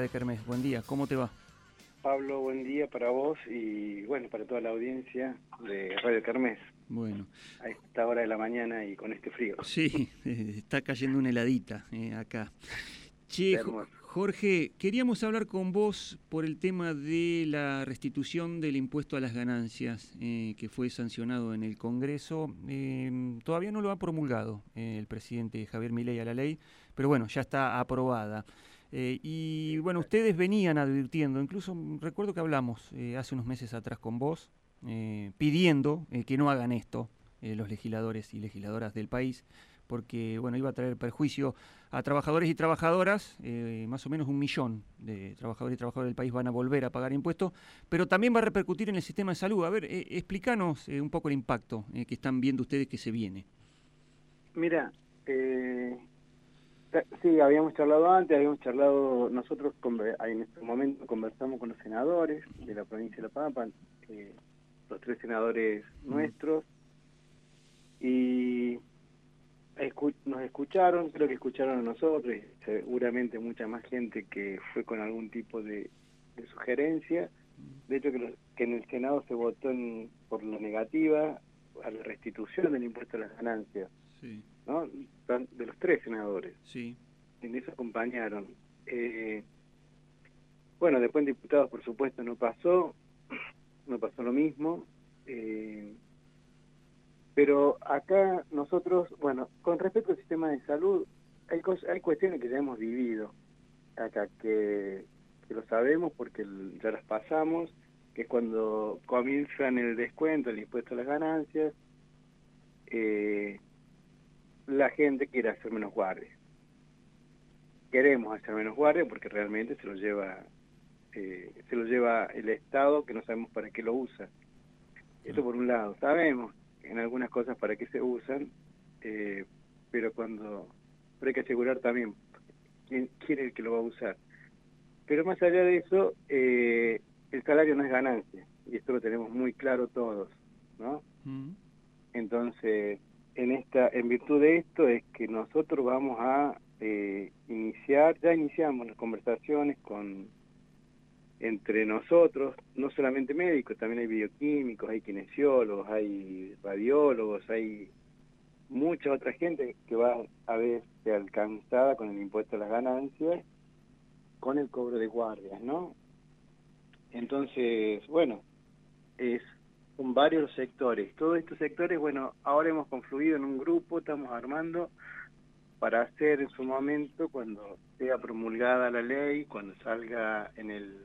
de Kermés. Buen día, ¿cómo te va? Pablo, buen día para vos y bueno, para toda la audiencia de Radio Kermés. Bueno. A esta hora de la mañana y con este frío. Sí, está cayendo una heladita eh, acá. Che, Jorge, queríamos hablar con vos por el tema de la restitución del impuesto a las ganancias eh, que fue sancionado en el Congreso. Eh, todavía no lo ha promulgado el presidente Javier Milei a la ley, pero bueno, ya está aprobada. Eh, y bueno, ustedes venían advirtiendo, incluso recuerdo que hablamos eh, hace unos meses atrás con vos, eh, pidiendo que no hagan esto los legisladores y legisladoras del país, porque bueno, iba a traer perjuicio a trabajadores y trabajadoras, más o menos un millón de trabajadores y trabajadoras del país van a volver a pagar impuestos, pero también va a repercutir en el sistema de salud. A ver, explícanos un poco el impacto que están viendo ustedes que se viene. Mira, Sí, habíamos charlado antes, habíamos charlado, nosotros en este momento conversamos con los senadores de la provincia de La Pampa, eh, los tres senadores nuestros, y nos escucharon, creo que escucharon a nosotros, y seguramente mucha más gente que fue con algún tipo de, sugerencia. De hecho, que, que, en el Senado se votó por la negativa a la restitución del impuesto a las ganancias. Sí. Senadores. Sí. En eso acompañaron. Eh, bueno, después en diputados, por supuesto, no pasó, no pasó lo mismo. Eh, pero acá nosotros, bueno, con respecto al sistema de salud, hay, hay cuestiones que ya hemos vivido acá, que, que lo sabemos porque ya las pasamos, que es cuando comienzan el descuento, el impuesto a las ganancias, eh, la gente quiere hacer menos guardia. Queremos hacer menos guardia porque realmente se lo lleva eh, se lo lleva el Estado que no sabemos para qué lo usa. Eso por un lado. Sabemos en algunas cosas para qué se usan, eh, pero cuando pero hay que asegurar también quién, quiere el que lo va a usar. Pero más allá de eso, eh, el salario no es ganancia, y esto lo tenemos muy claro todos, ¿no? Mm. Entonces, en esta en virtud de esto es que nosotros vamos a eh, iniciar ya iniciamos las conversaciones con entre nosotros no solamente médicos también hay bioquímicos hay kinesiólogos hay radiólogos hay mucha otra gente que va a verse alcanzada con el impuesto a las ganancias con el cobro de guardias no entonces bueno es con varios sectores. Todos estos sectores, bueno, ahora hemos confluido en un grupo, estamos armando para hacer en su momento, cuando sea promulgada la ley, cuando salga en el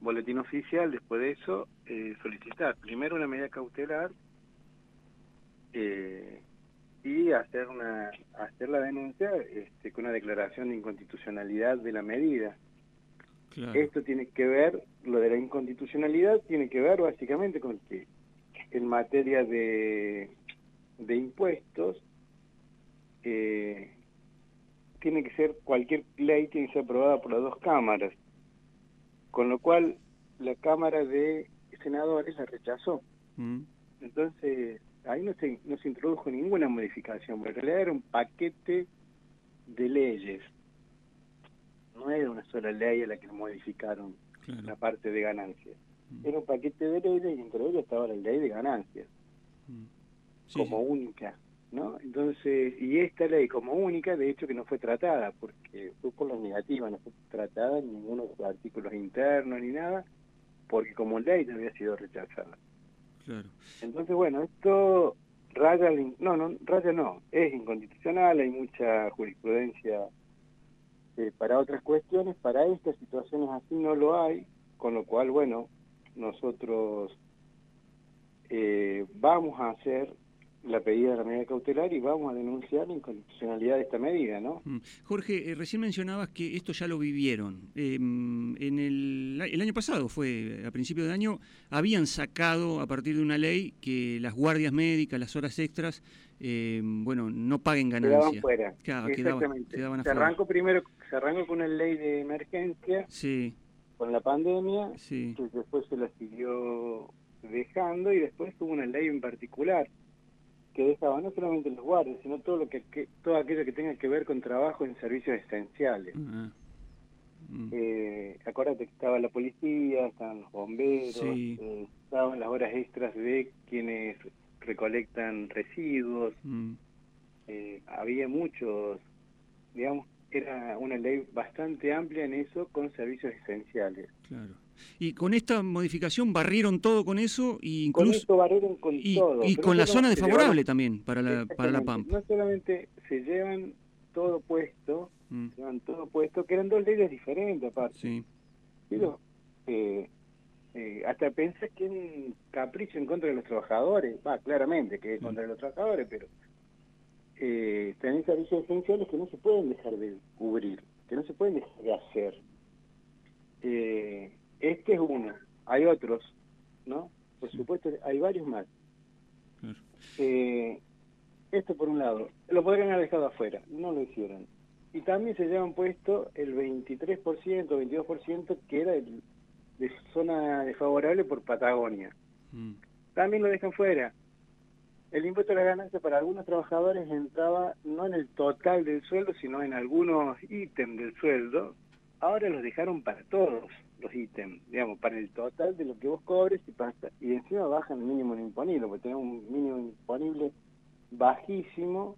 boletín oficial, después de eso, eh, solicitar primero una medida cautelar eh, y hacer una hacer la denuncia este, con una declaración de inconstitucionalidad de la medida. Esto tiene que ver, lo de la inconstitucionalidad tiene que ver básicamente con que en materia de, de impuestos eh, tiene que ser, cualquier ley tiene que ser aprobada por las dos cámaras, con lo cual la Cámara de Senadores la rechazó. Mm. Entonces, ahí no se, no se introdujo ninguna modificación, porque en realidad era un paquete de leyes no era una sola ley a la que modificaron la parte de ganancias. Mm. Era un paquete de leyes y entre ellos estaba la ley de ganancias, mm. como única, ¿no? Entonces, y esta ley como única, de hecho que no fue tratada, porque fue por las negativas, no fue tratada en ninguno de los artículos internos ni nada, porque como ley no había sido rechazada. Claro. Entonces, bueno, esto raya, no, no, raya no, es inconstitucional, hay mucha jurisprudencia este, para otras cuestiones, para estas situaciones así no lo hay, con lo cual, bueno, nosotros eh, vamos a hacer la pedida de la medida cautelar y vamos a denunciar la inconstitucionalidad de esta medida, ¿no? Mm. Jorge, eh, recién mencionabas que esto ya lo vivieron. Em, en el, el, año pasado, fue a principio de año, habían sacado a partir de una ley que las guardias médicas, las horas extras, em, bueno, no paguen ganancias. Quedaban fuera. Exactamente. se arrancó primero, se arrancó con una ley de emergencia. Sí. Con la pandemia. Sí. Que después se la siguió dejando y después tuvo una ley en particular que dejaba no solamente los guardias, sino todo lo que, todo aquello que tenga que ver con trabajo en servicios esenciales. Mm. Eh, acuérdate que estaba la policía, estaban los bomberos, eh, estaban las horas extras de quienes recolectan residuos. Mm. Eh, había muchos, digamos, era una ley bastante amplia en eso con servicios esenciales. Claro. Y con esta modificación barrieron todo con eso y incluso... Con esto barrieron con y, todo. Y con la zona desfavorable también para la, para la Pampa. No solamente se llevan todo puesto, mm. se llevan todo puesto, que eran dos leyes diferentes aparte. Sí. Pero, eh, eh, hasta pensé que un capricho en contra de los trabajadores, va, claramente que es contra de los trabajadores, pero eh, tenés servicios esenciales que no se pueden dejar de cubrir, que no se pueden dejar de hacer. Eh, este es uno, hay otros, ¿no? Por supuesto, hay varios más. Eh, esto por un lado, lo podrían haber dejado afuera, no lo hicieron. Y también se llevan puesto el 23%, 22% que era de zona desfavorable por Patagonia. Mm. También lo dejan fuera. El impuesto a la ganancia para algunos trabajadores entraba no en el total del sueldo, sino en algunos ítems del sueldo. Ahora los dejaron para todos los ítems, digamos, para el total de lo que vos cobres y pasa, y encima bajan el mínimo imponible, porque tenemos un mínimo imponible bajísimo,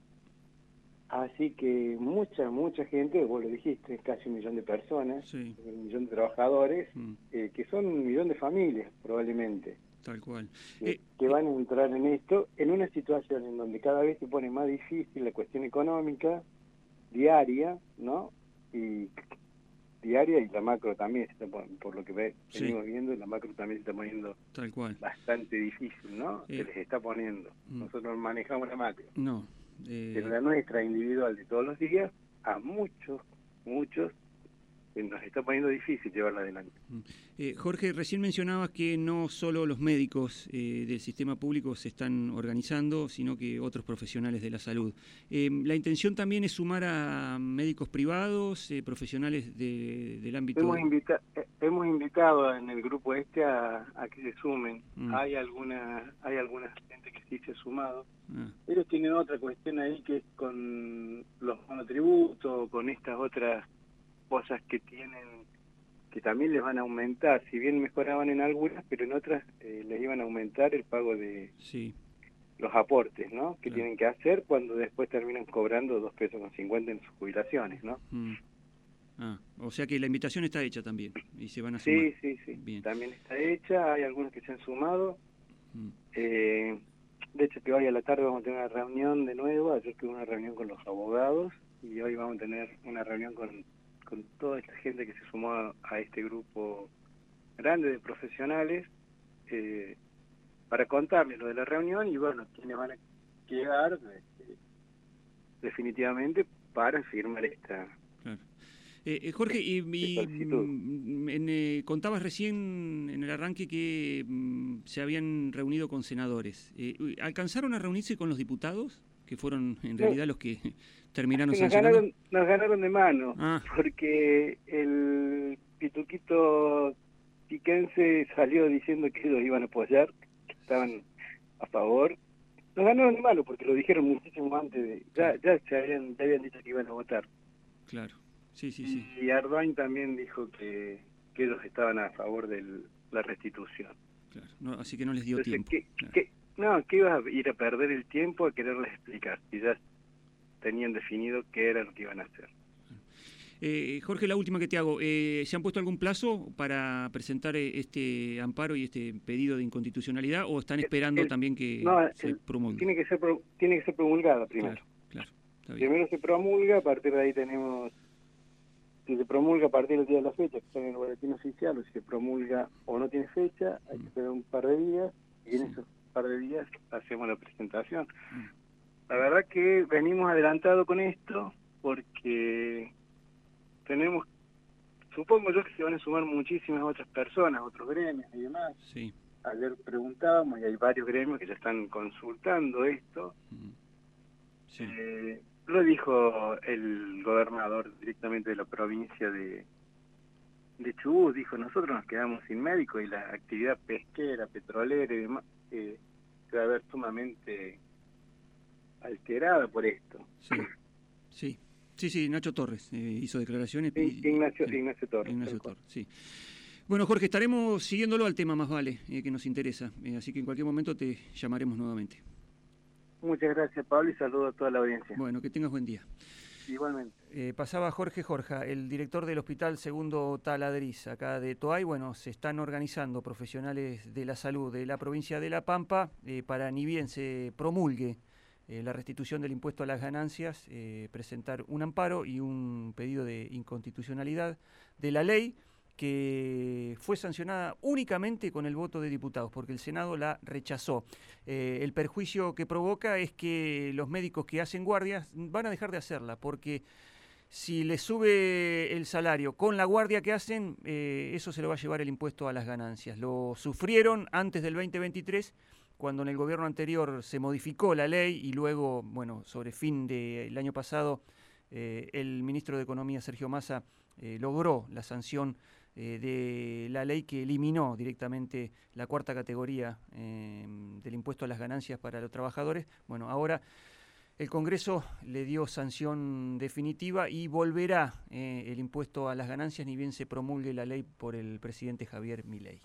así que mucha, mucha gente, vos lo dijiste, casi un millón de personas, un millón de trabajadores, mm. eh, que son un millón de familias probablemente. Tal cual. Que, que, van a entrar en esto en una situación en donde cada vez se pone más difícil la cuestión económica diaria, ¿no? Y diaria y la macro también, por lo que venimos viendo, la macro también se está poniendo Tal cual. bastante difícil, ¿no? Se les está poniendo. Mm. Nosotros manejamos la macro. No. Eh... Pero la nuestra individual de todos los días, a muchos, muchos nos está poniendo difícil llevarla adelante. Mm. Eh, Jorge, recién mencionabas que no solo los médicos eh, del sistema público se están organizando, sino que otros profesionales de la salud. Eh, ¿La intención también es sumar a médicos privados, profesionales del ámbito? Hemos, hemos invitado en el grupo este a, que se sumen. Mm. Hay alguna hay alguna gente que sí se ha sumado. Ah. Ellos tienen otra cuestión ahí que es con los monotributos, con estas otras cosas que tienen que también les van a aumentar, si bien mejoraban en algunas, pero en otras eh, les iban a aumentar el pago de sí. los aportes, ¿no? Que tienen que hacer cuando después terminan cobrando dos pesos con cincuenta en sus jubilaciones, ¿no? Mm. Ah, o sea que la invitación está hecha también y se van a sumar. Sí, sí, sí. También está hecha, hay algunos que se han sumado. Mm. Eh, de hecho, que hoy a la tarde vamos a tener una reunión de nuevo. Ayer tuve una reunión con los abogados y hoy vamos a tener una reunión con con toda esta gente que se sumó a, este grupo grande de profesionales eh, para contarles lo de la reunión y bueno, quienes van a llegar este, definitivamente para firmar esta, eh, eh, Jorge, y, mm, contabas recién en el arranque que mm, se habían reunido con senadores. ¿Alcanzaron a reunirse con los diputados? Que fueron en realidad los que terminaron nos ganaron, nos ganaron de mano, ah. porque el pituquito piquense salió diciendo que ellos iban a apoyar, que estaban a favor. Nos ganaron de mano porque lo dijeron muchísimo antes de... Ya, ya se habían, habían dicho que iban a votar. Claro, sí, sí, sí. Y Ardoin también dijo que, que ellos estaban a favor de la restitución. Claro, así que no les dio tiempo. no, que ibas a ir a perder el tiempo a quererles explicar. Y ya tenían definido qué era lo que iban a hacer. Eh, Jorge, la última que te hago. Eh, ¿Se han puesto algún plazo para presentar eh, este amparo y este pedido de inconstitucionalidad o están esperando también que se promulgue? Tiene que ser, tiene que ser promulgada primero. Claro, Primero se promulga, a partir de ahí tenemos, si se promulga a partir del día de la fecha, que está en el boletín oficial, o si se promulga o no tiene fecha, hay que esperar un par de días y en esos par de días hacemos la presentación. Mm. La verdad que venimos adelantado con esto porque tenemos, supongo yo que se van a sumar muchísimas otras personas, otros gremios y demás. Sí. Ayer preguntábamos y hay varios gremios que ya están consultando esto. Sí. Eh, lo dijo el gobernador directamente de la provincia de, de Chubut, dijo, nosotros nos quedamos sin médico y la actividad pesquera, petrolera y demás eh, se va a ver sumamente alterada por esto. Sí, sí. Sí, sí, Nacho Torres hizo declaraciones. Ignacio, Ignacio Torres. Ignacio Torres, sí. Bueno, Jorge, estaremos siguiéndolo al tema más vale, que nos interesa. así que en cualquier momento te llamaremos nuevamente. Muchas gracias, Pablo, y saludo a toda la audiencia. Bueno, que tengas buen día. Igualmente. Eh, pasaba Jorge Jorja, el director del Hospital Segundo Taladriz, acá de Toay. Bueno, se están organizando profesionales de la salud de la provincia de La Pampa eh, para ni bien se promulgue eh, la restitución del impuesto a las ganancias, presentar un amparo y un pedido de inconstitucionalidad de la ley que fue sancionada únicamente con el voto de diputados, porque el Senado la rechazó. Eh, el perjuicio que provoca es que los médicos que hacen guardias van a dejar de hacerla, porque si les sube el salario con la guardia que hacen, eh, eso se lo va a llevar el impuesto a las ganancias. Lo sufrieron antes del 2023 cuando en el gobierno anterior se modificó la ley y luego, bueno, sobre fin del año pasado, eh, el ministro de Economía, Sergio Massa, logró la sanción eh, de la ley que eliminó directamente la cuarta categoría em, del impuesto a las ganancias para los trabajadores. Bueno, ahora el Congreso le dio sanción definitiva y volverá eh, el impuesto a las ganancias ni bien se promulgue la ley por el presidente Javier Milei.